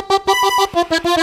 ちょっとね。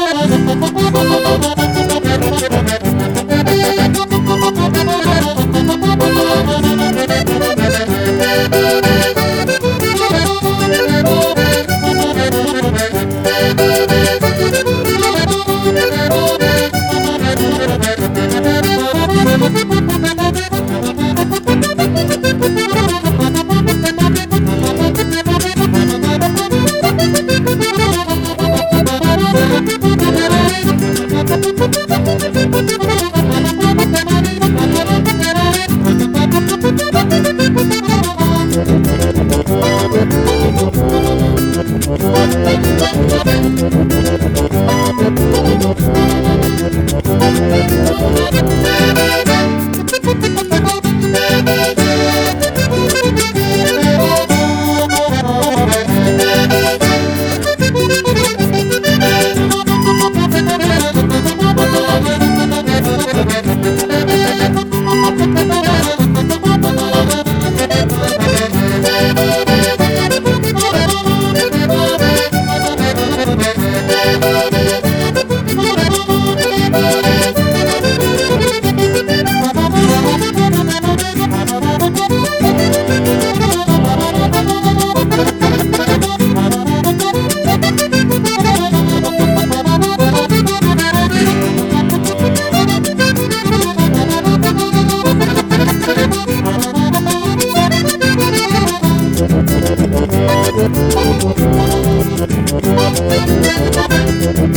Thank you.